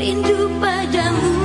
rindu padamu.